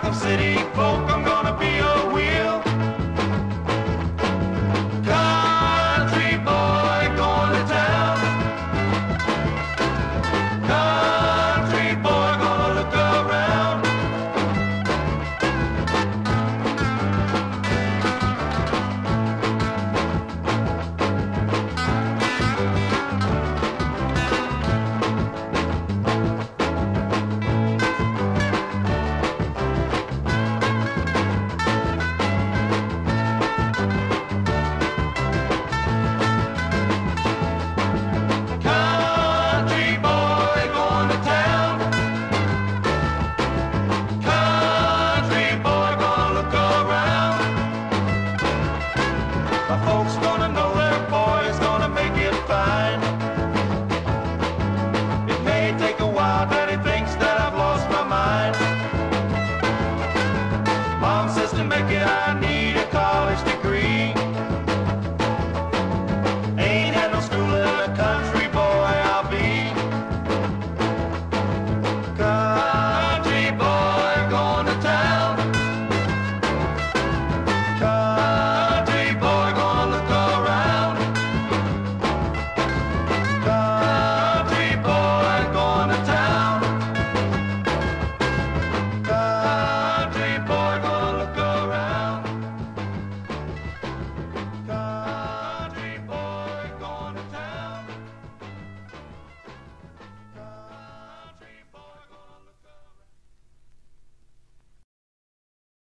Gotham City folk, I'm gonna be a They take